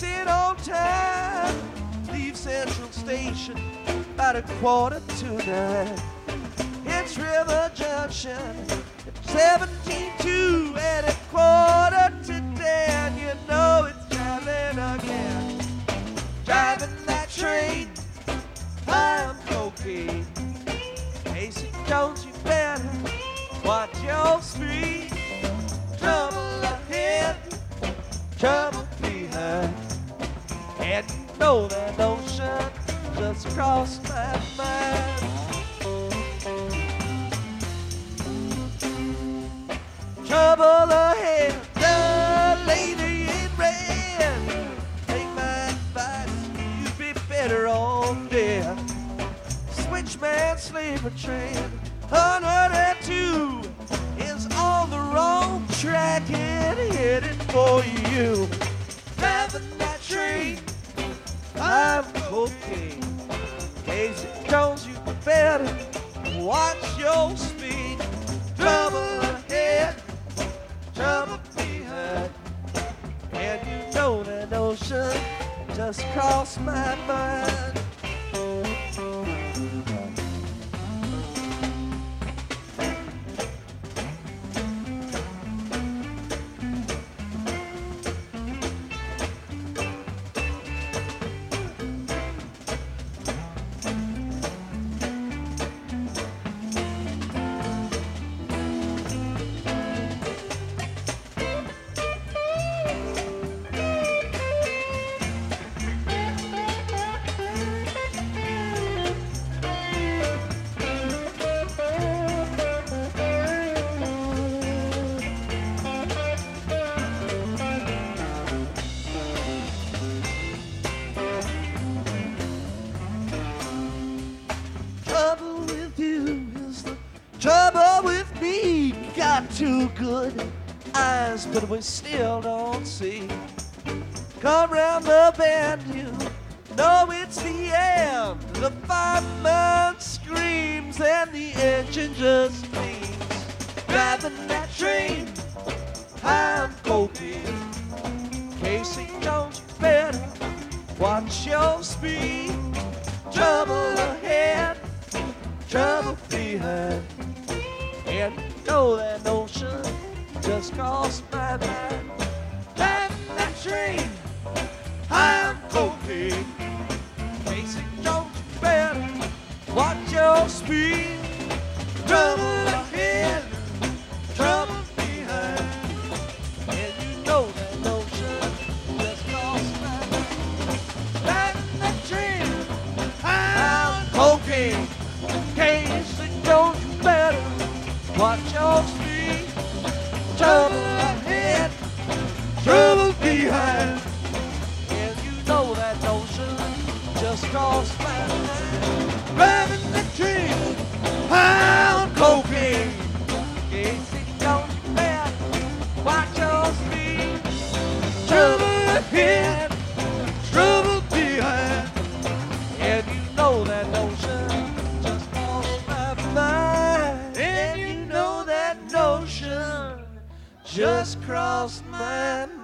makes it on time. Leave Central Station about a quarter to nine. It's River Junction, 17 at a quarter to ten. You know it's driving again. Driving that train, I'm cocaine. Casey Jones, you better watch your speed. Trouble ahead, trouble behind. And you know that notion just crossed my mind. Trouble ahead, the lady in red. Take my advice, you'd be better off dead. Switchman sleeper train, 102 is on the wrong track and headed for you. Driving that train, I'm. Casey Jones, you better watch your speed. Trouble ahead, trouble behind. And you know that notion just crossed my mind. Trouble with me. Got two good eyes, but we still don't see. Come round the bend, you know it's the end. The fireman screams and the engine just leaves. Driving that train, I'm cocaine. Casey Jones, better watch your speed. Trouble ahead, trouble behind. And know that notion just crossed my mind. Driving that train, I'm cocaine. Casey Jones, you watch your speed. Trouble my mind. Driving that train, I'm cocaine. Casey Jones, you better watch your speed. Trouble ahead, trouble behind. And you know that notion just crossed my mind. And you know that notion just crossed my mind.